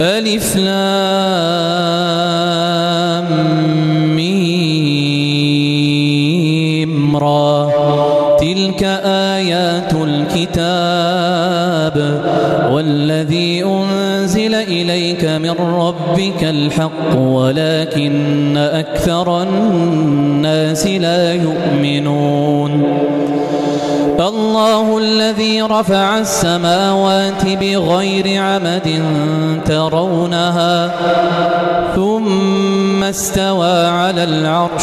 ألف لام ميم را. تلك آيات الكتاب والذي أنزل إليك من ربك الحق ولكن أكثر الناس لا يؤمنون. الله الذي رفع السماوات بغير عمد ترونها ثم استوى على العرش.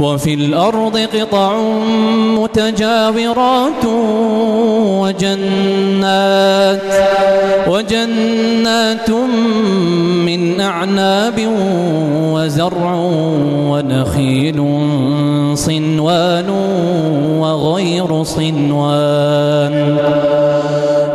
وفي الأرض قطع متجاورات وجنات وجنات من أعناب وزرع ونخيل صنوان وغير صنوان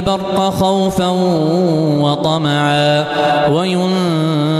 البرق خوفا وطمعا وينفق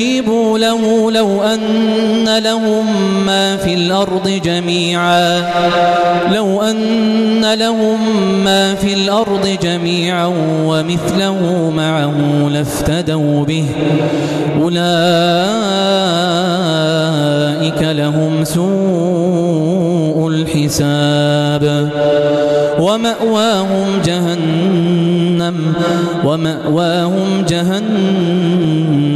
فاستجيبوا له لو أن لهم ما في الأرض جميعا لو أن لهم ما في الأرض جميعا ومثله معه لافتدوا به أولئك لهم سوء الحساب ومأواهم جهنم ومأواهم جهنم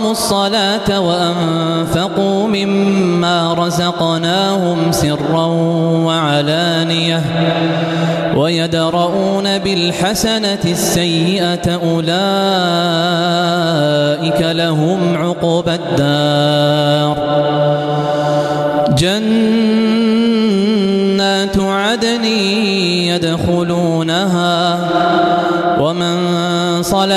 وأقاموا الصلاة وأنفقوا مما رزقناهم سرا وعلانية ويدرؤون بالحسنة السيئة أولئك لهم عقبى الدار جنة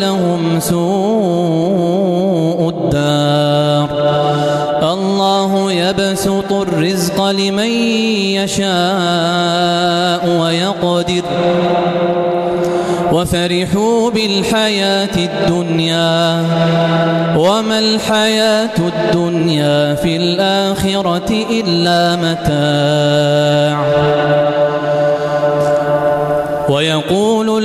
لهم سوء الدار. الله يبسط الرزق لمن يشاء ويقدر. وفرحوا بالحياة الدنيا وما الحياة الدنيا في الآخرة إلا متاع. ويقول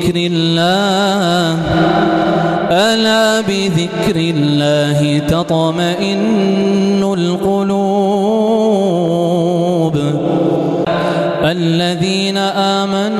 بذكر الله. ألا بذكر الله تطمئن القلوب. الذين آمنوا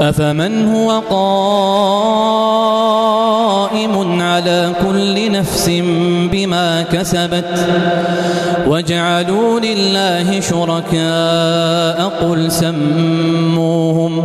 أفمن هو قائم على كل نفس بما كسبت وجعلوا لله شركاء قل سموهم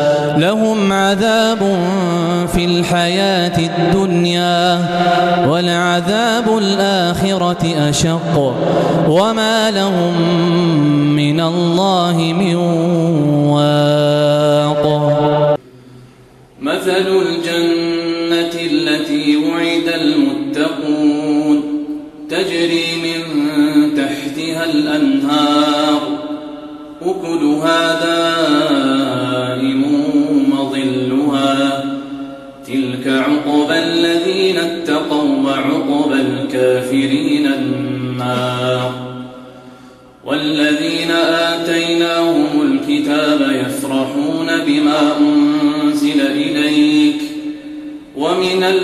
الحياة الدنيا والعذاب الآخرة أشق وما لهم من الله من واق. مثل الجنة التي وعد المتقون تجري من تحتها الأنهار أكلها دار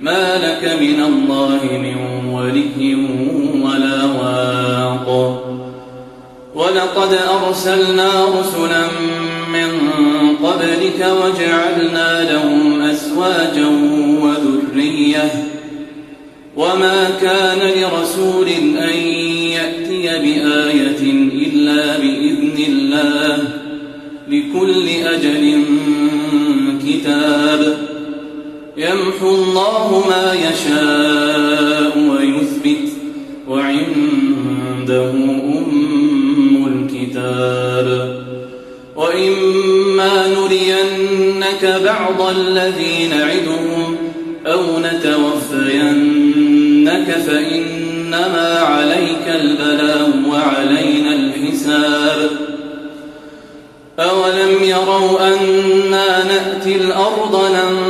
ما لك من الله من ولي ولا واق ولقد أرسلنا رسلا من قبلك وجعلنا لهم أسواجا وذرية وما كان لرسول أن يأتي بآية إلا بإذن الله لكل أجل كتاب يمحو الله ما يشاء ويثبت وعنده أم الكتاب. وإما نرينك بعض الذي نعدهم أو نتوفينك فإنما عليك البلاء وعلينا الحساب. أولم يروا أنا نأتي الأرض ننفر